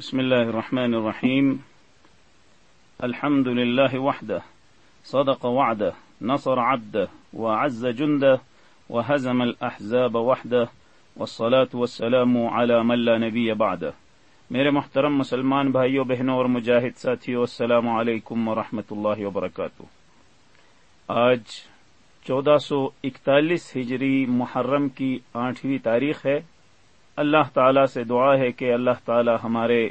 بسم الله الرحمن الرحيم. الحمد لله وحده. صدق وعده، نصر عبده، وعز جنده، وهزم الأحزاب وحده، والصلاة والسلام على من لا نبي بعده. میرے محترم مسلمان بھائیوں بہنوں اور مجاہد ساتھیوں السلام علیکم ورحمۃ اللہ وبرکاتہ. آج چودہ سو اکتالیس ہجری محرم کی آٹھویں تاریخ ہے۔ اللہ تعالی سے دعا ہے کہ اللہ تعالی ہمارے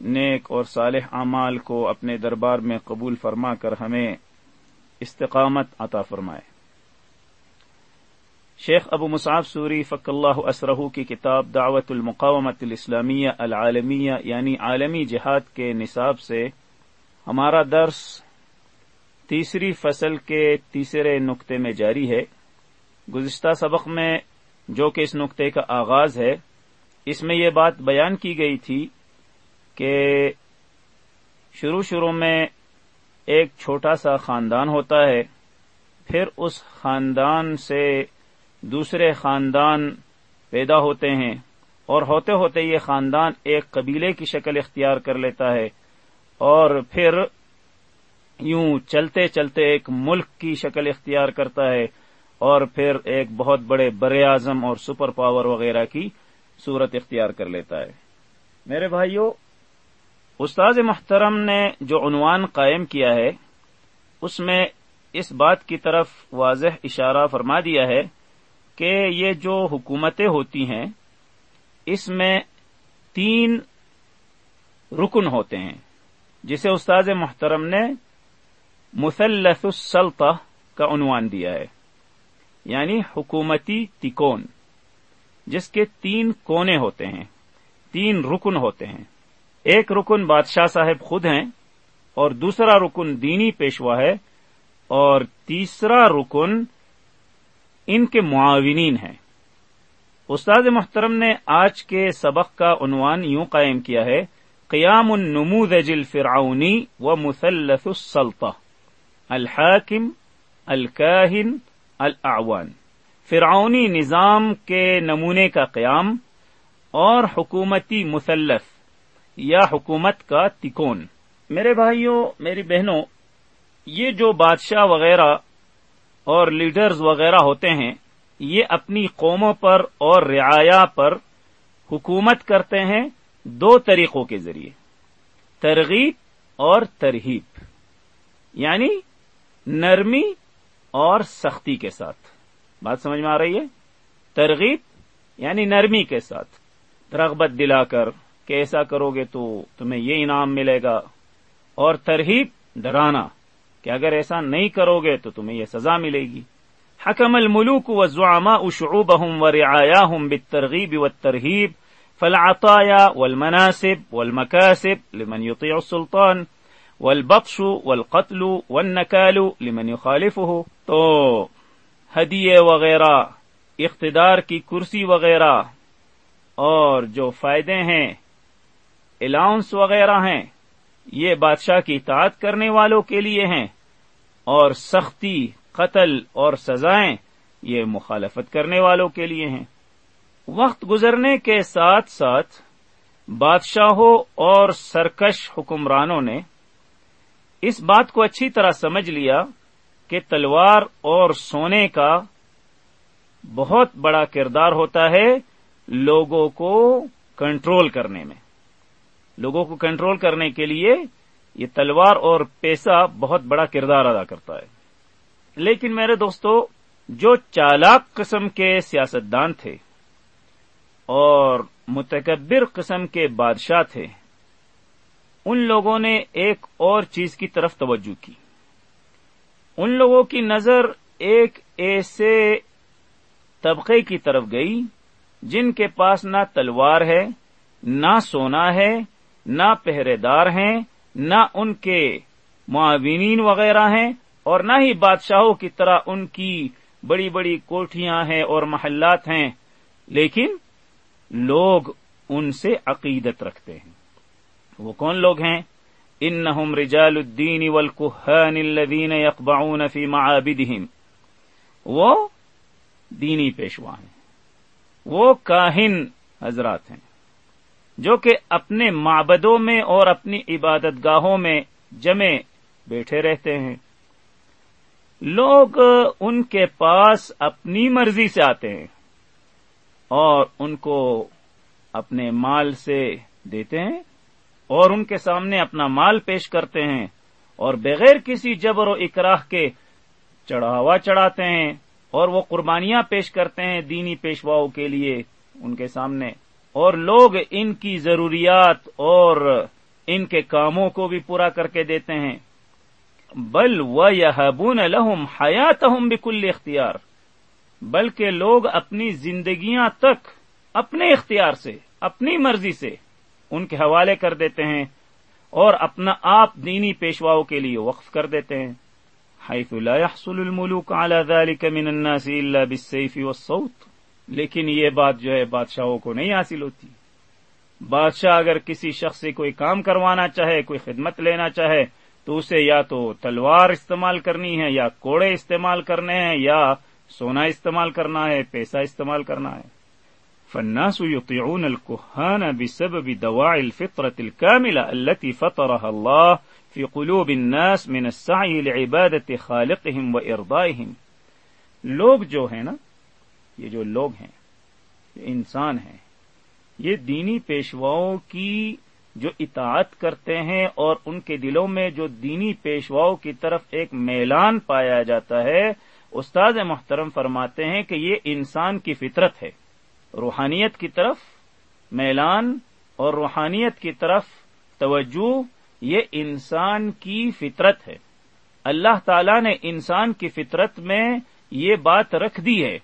نیک اور صالح اعمال کو اپنے دربار میں قبول فرما کر ہمیں استقامت عطا فرمائے۔ شیخ ابو مصعب سوری فق اللہ اسرہ کی کتاب دعوت المقامت الاسلامیہ العالمیہ یعنی عالمی جہاد کے نصاب سے ہمارا درس تیسری فصل کے تیسرے نقطے میں جاری ہے۔ گزشتہ سبق میں جو کہ اس نقطے کا آغاز ہے، اس میں یہ بات بیان کی گئی تھی کہ شروع شروع میں ایک چھوٹا سا خاندان ہوتا ہے، پھر اس خاندان سے دوسرے خاندان پیدا ہوتے ہیں اور ہوتے ہوتے یہ خاندان ایک قبیلے کی شکل اختیار کر لیتا ہے اور پھر یوں چلتے چلتے ایک ملک کی شکل اختیار کرتا ہے۔ اور پھر ایک بہت بڑے بر اعظم اور سپر پاور وغیرہ کی صورت اختیار کر لیتا ہے۔ میرے بھائیوں استاذ محترم نے جو عنوان قائم کیا ہے، اس میں اس بات کی طرف واضح اشارہ فرما دیا ہے کہ یہ جو حکومتیں ہوتی ہیں، اس میں تین رکن ہوتے ہیں۔ جسے استاذ محترم نے مسلث السلطہ کا عنوان دیا ہے۔ یعنی حکومتی تکون، جس کے تین کونے ہوتے ہیں، تین رکن ہوتے ہیں۔ ایک رکن بادشاہ صاحب خود ہیں اور دوسرا رکن دینی پیشوا ہے اور تیسرا رکن ان کے معاونین ہیں۔ استاد محترم نے آج کے سبق کا عنوان یوں قائم کیا ہے، قیام النموذج الفرعونی و مسلث السلطہ، الحاکم، الکاہن الاعوان فرعونی نظام کے نمونے کا قیام اور حکومتی مثلث یا حکومت کا تکون۔ میرے بھائیوں، میری بہنوں، یہ جو بادشاہ وغیرہ اور لیڈرز وغیرہ ہوتے ہیں، یہ اپنی قوموں پر اور رعایا پر حکومت کرتے ہیں دو طریقوں کے ذریعے۔ ترغیب اور ترہیب۔ یعنی نرمی اور سختی کے ساتھ۔ بات سمجھ میں آ رہی ہے؟ ترغیب یعنی نرمی کے ساتھ۔ رغبت دلا کر کہ ایسا کرو گے تو تمہیں یہ انعام ملے گا۔ اور ترغیب، ڈرانا کہ اگر ایسا نہیں کرو گے تو تمہیں یہ سزا ملے گی۔ حکم الملوک و زعما اشعوبهم و رعایاهم بالترغیب والترہیب فالعطایا والمناسب والمکاسب لمن يطيع السلطان۔ والبطش والقتل والنکال لمن يخالفه تو ہدیے وغیرہ، اقتدار کی کرسی وغیرہ، اور جو فائدے ہیں الاؤنس وغیرہ ہیں، یہ بادشاہ کی اطاعت کرنے والوں کے لیے ہیں، اور سختی، قتل اور سزائیں یہ مخالفت کرنے والوں کے لیے ہیں۔ وقت گزرنے کے ساتھ ساتھ بادشاہوں اور سرکش حکمرانوں نے اس بات کو اچھی طرح سمجھ لیا کہ تلوار اور سونے کا بہت بڑا کردار ہوتا ہے لوگوں کو کنٹرول کرنے میں۔ لوگوں کو کنٹرول کرنے کے لیے یہ تلوار اور پیسہ بہت بڑا کردار ادا کرتا ہے۔ لیکن میرے دوستو، جو چالاک قسم کے سیاستدان تھے اور متکبر قسم کے بادشاہ تھے ان لوگوں نے ایک اور چیز کی طرف توجہ کی۔ ان لوگوں کی نظر ایک ایسے طبقے کی طرف گئی جن کے پاس نہ تلوار ہے، نہ سونا ہے، نہ پہرے دار ہیں، نہ ان کے معاونین وغیرہ ہیں اور نہ ہی بادشاہوں کی طرح ان کی بڑی بڑی کوٹیاں ہیں اور محلات ہیں۔ لیکن لوگ ان سے عقیدت رکھتے ہیں۔ وہ کون لوگ ہیں؟ انہم رجال الدین والکہان الذین یقبعون فی معابدہم وہ دینی پیشوا ہیں. وہ کاہن حضرات ہیں. جو کہ اپنے معبدوں میں اور اپنی عبادت گاہوں میں جمے بیٹھے رہتے ہیں۔ لوگ ان کے پاس اپنی مرضی سے آتے ہیں اور ان کو اپنے مال سے دیتے ہیں۔ اور ان کے سامنے اپنا مال پیش کرتے ہیں اور بغیر کسی جبر و اکراہ کے چڑھاوا چڑھاتے ہیں اور وہ قربانیاں پیش کرتے ہیں دینی پیشواؤں کے لیے ان کے سامنے اور لوگ ان کی ضروریات اور ان کے کاموں کو بھی پورا کر کے دیتے ہیں۔ بل و یحبون لہم حیات بکل اختیار بلکہ لوگ اپنی زندگیاں تک اپنے اختیار سے، اپنی مرضی سے ان کے حوالے کر دیتے ہیں اور اپنا آپ دینی پیشواؤں کے لیے وقف کر دیتے ہیں۔ حيث لا يحصل الملوك على ذلك من الناس الا بالسيف والصوت۔ لیکن یہ بات جو ہے بادشاہوں کو نہیں حاصل ہوتی۔ بادشاہ اگر کسی شخص سے کوئی کام کروانا چاہے، کوئی خدمت لینا چاہے، تو اسے یا تو تلوار استعمال کرنی ہے، یا کوڑے استعمال کرنے ہیں، یا سونا استعمال کرنا ہے، پیسہ استعمال کرنا ہے۔ فالناس يطيعون الكهان بسبب دواعي الفطرة الكاملة التي فطرها الله في قلوب الناس من السعي لعبادة خالقهم وإرضائهم. لوگ جو ہیں نا، یہ جو لوگ ہیں، یہ انسان ہیں، یہ دینی پیشواؤں کی جو اطاعت کرتے ہیں اور ان کے دلوں میں جو دینی پیشواؤں کی طرف ایک میلان پایا جاتا ہے، استاد محترم فرماتے ہیں کہ یہ انسان کی فطرت ہے۔ روحانیت کی طرف میلان اور روحانیت کی طرف توجہ، یہ انسان کی فطرت ہے۔ اللہ تعالی نے انسان کی فطرت میں یہ بات رکھ دی ہے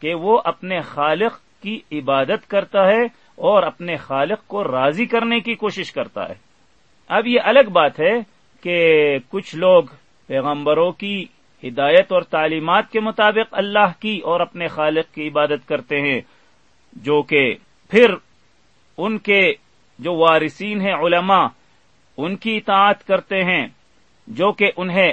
کہ وہ اپنے خالق کی عبادت کرتا ہے اور اپنے خالق کو راضی کرنے کی کوشش کرتا ہے۔ اب یہ الگ بات ہے کہ کچھ لوگ پیغمبروں کی ہدایت اور تعلیمات کے مطابق اللہ کی اور اپنے خالق کی عبادت کرتے ہیں۔ جو کہ پھر ان کے جو وارثین ہیں علماء، ان کی اطاعت کرتے ہیں، جو کہ انہیں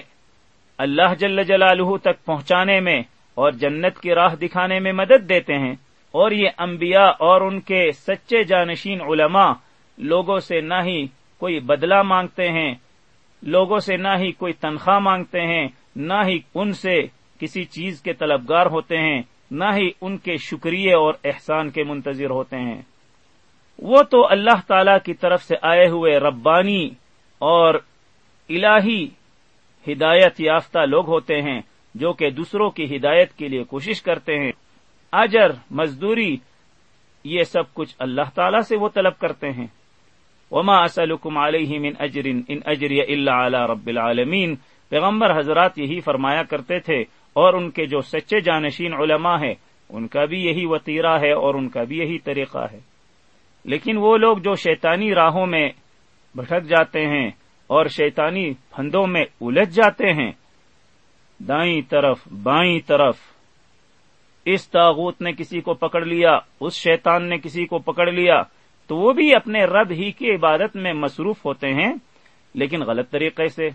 اللہ جل جلالہ تک پہنچانے میں اور جنت کی راہ دکھانے میں مدد دیتے ہیں۔ اور یہ انبیاء اور ان کے سچے جانشین علماء لوگوں سے نہ ہی کوئی بدلہ مانگتے ہیں، لوگوں سے نہ ہی کوئی تنخواہ مانگتے ہیں، نہ ہی ان سے کسی چیز کے طلبگار ہوتے ہیں۔ نہ ہی ان کے شکریہ اور احسان کے منتظر ہوتے ہیں۔ وہ تو اللہ تعالی کی طرف سے آئے ہوئے ربانی اور الہی ہدایت یافتہ لوگ ہوتے ہیں جو کہ دوسروں کی ہدایت کے لیے کوشش کرتے ہیں۔ اجر، مزدوری، یہ سب کچھ اللہ تعالی سے وہ طلب کرتے ہیں۔ وما اسلکم علیہ من اجر ان اجری اللہ علی رب العالمین پیغمبر حضرات یہی فرمایا کرتے تھے اور ان کے جو سچے جانشین علماء ہیں، ان کا بھی یہی وطیرہ ہے اور ان کا بھی یہی طریقہ ہے۔ لیکن وہ لوگ جو شیطانی راہوں میں بھٹک جاتے ہیں اور شیطانی پھندوں میں الجھ جاتے ہیں، دائیں طرف، بائیں طرف، اس تاغوت نے کسی کو پکڑ لیا، اس شیطان نے کسی کو پکڑ لیا، تو وہ بھی اپنے رب ہی کی عبادت میں مصروف ہوتے ہیں، لیکن غلط طریقے سے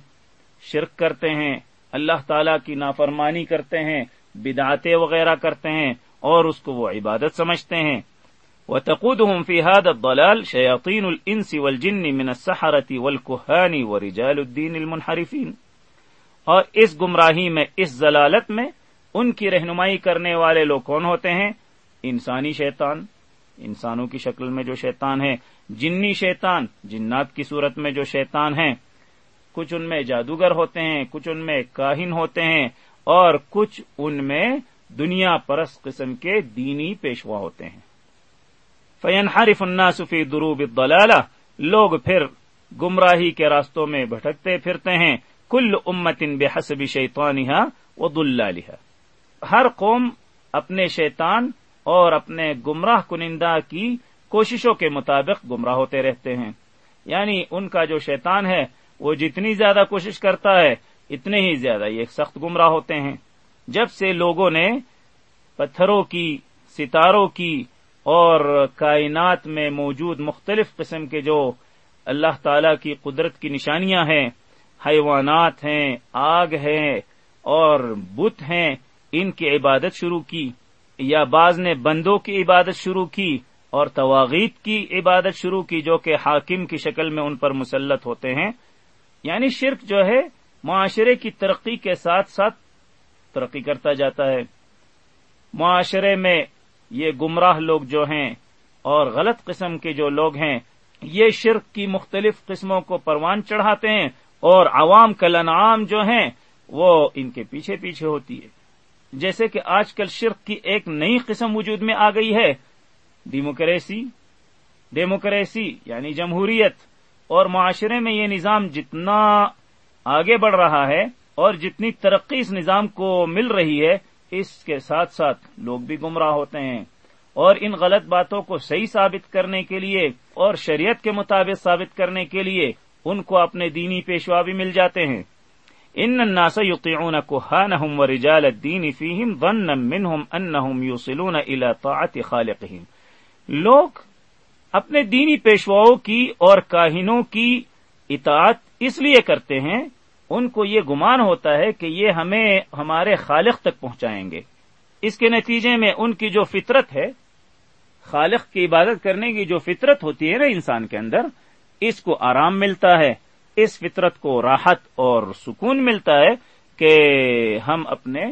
شرک کرتے ہیں اللہ تعالی کی نافرمانی کرتے ہیں بدعتے وغیرہ کرتے ہیں، اور اس کو وہ عبادت سمجھتے ہیں۔ وہ تقود ہوں فیحاد الضلال شیاطین الانس والجن من السحرة والکہانی ورجال الدین المنحرفین اور اس گمراہی میں، اس ضلالت میں ان کی رہنمائی کرنے والے لوگ کون ہوتے ہیں؟ انسانی شیطان۔ انسانوں کی شکل میں جو شیطان ہے، جنی شیطان۔ جنات کی صورت میں جو شیطان ہیں۔ کچھ ان میں جادوگر ہوتے ہیں، کچھ ان میں کاہن ہوتے ہیں اور کچھ ان میں دنیا پرس قسم کے دینی پیشوا ہوتے ہیں۔ فین حرف الناصفی دروب الضلالہ لوگ پھر گمراہی کے راستوں میں بھٹکتے پھرتے ہیں۔ کل امتن بے حسب شیطانہ و ہر قوم اپنے شیطان اور اپنے گمراہ کنندہ کی کوششوں کے مطابق گمراہ ہوتے رہتے ہیں۔ یعنی ان کا جو شیطان ہے وہ جتنی زیادہ کوشش کرتا ہے، اتنے ہی زیادہ یہ سخت گمراہ ہوتے ہیں۔ جب سے لوگوں نے پتھروں کی، ستاروں کی اور کائنات میں موجود مختلف قسم کے جو اللہ تعالی کی قدرت کی نشانیاں ہیں، حیوانات ہیں، آگ ہیں اور بت ہیں، ان کی عبادت شروع کی یا بعض نے بندوں کی عبادت شروع کی اور تواغیت کی عبادت شروع کی جو کہ حاکم کی شکل میں ان پر مسلط ہوتے ہیں۔ یعنی شرک جو ہے، معاشرے کی ترقی کے ساتھ ساتھ ترقی کرتا جاتا ہے۔ معاشرے میں یہ گمراہ لوگ جو ہیں اور غلط قسم کے جو لوگ ہیں، یہ شرک کی مختلف قسموں کو پروان چڑھاتے ہیں اور عوام کل انعام جو ہیں، وہ ان کے پیچھے پیچھے ہوتی ہے۔ جیسے کہ آج کل شرک کی ایک نئی قسم وجود میں آ گئی ہے، ڈیموکریسی۔ ڈیموکریسی یعنی جمہوریت۔ اور معاشرے میں یہ نظام جتنا آگے بڑھ رہا ہے اور جتنی ترقی اس نظام کو مل رہی ہے، اس کے ساتھ ساتھ لوگ بھی گمراہ ہوتے ہیں۔ اور ان غلط باتوں کو صحیح ثابت کرنے کے لیے اور شریعت کے مطابق ثابت کرنے کے لیے ان کو اپنے دینی پیشوا بھی مل جاتے ہیں۔ ان الناس يطيعون كهانهم ورجال الدين فيهم ظنا منهم انهم يوصلون الى طاعه خالقهم لوگ اپنے دینی پیشواؤں کی اور کاہنوں کی اطاعت اس لیے کرتے ہیں، ان کو یہ گمان ہوتا ہے کہ یہ ہمیں ہمارے خالق تک پہنچائیں گے۔ اس کے نتیجے میں ان کی جو فطرت ہے، خالق کی عبادت کرنے کی جو فطرت ہوتی ہے نا انسان کے اندر، اس کو آرام ملتا ہے۔ اس فطرت کو راحت اور سکون ملتا ہے کہ ہم اپنے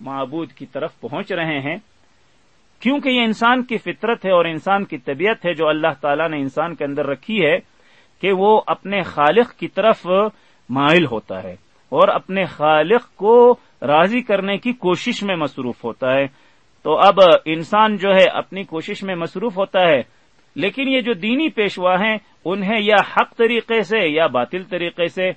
معبود کی طرف پہنچ رہے ہیں۔ کیونکہ یہ انسان کی فطرت ہے اور انسان کی طبیعت ہے جو اللہ تعالیٰ نے انسان کے اندر رکھی ہے، کہ وہ اپنے خالق کی طرف مائل ہوتا ہے اور اپنے خالق کو راضی کرنے کی کوشش میں مصروف ہوتا ہے۔ تو اب انسان جو ہے اپنی کوشش میں مصروف ہوتا ہے، لیکن یہ جو دینی پیشوا ہیں، انہیں یا حق طریقے سے یا باطل طریقے سے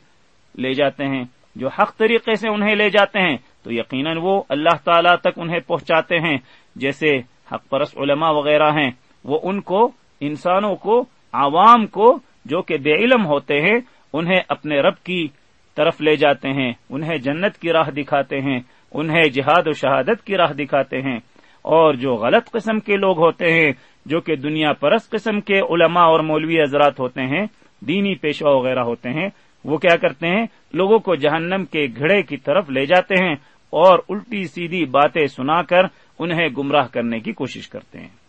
لے جاتے ہیں۔ جو حق طریقے سے انہیں لے جاتے ہیں، تو یقیناً وہ اللہ تعالی تک انہیں پہنچاتے ہیں۔ جیسے حق پرس علماء وغیرہ ہیں، وہ ان کو، انسانوں کو، عوام کو جو کہ بے علم ہوتے ہیں، انہیں اپنے رب کی طرف لے جاتے ہیں، انہیں جنت کی راہ دکھاتے ہیں، انہیں جہاد و شہادت کی راہ دکھاتے ہیں۔ اور جو غلط قسم کے لوگ ہوتے ہیں، جو کہ دنیا پرست قسم کے علماء اور مولوی حضرات ہوتے ہیں، دینی پیشوا وغیرہ ہوتے ہیں، وہ کیا کرتے ہیں؟ لوگوں کو جہنم کے گھڑے کی طرف لے جاتے ہیں اور الٹی سیدھی باتیں سنا کر انہیں گمراہ کرنے کی کوشش کرتے ہیں۔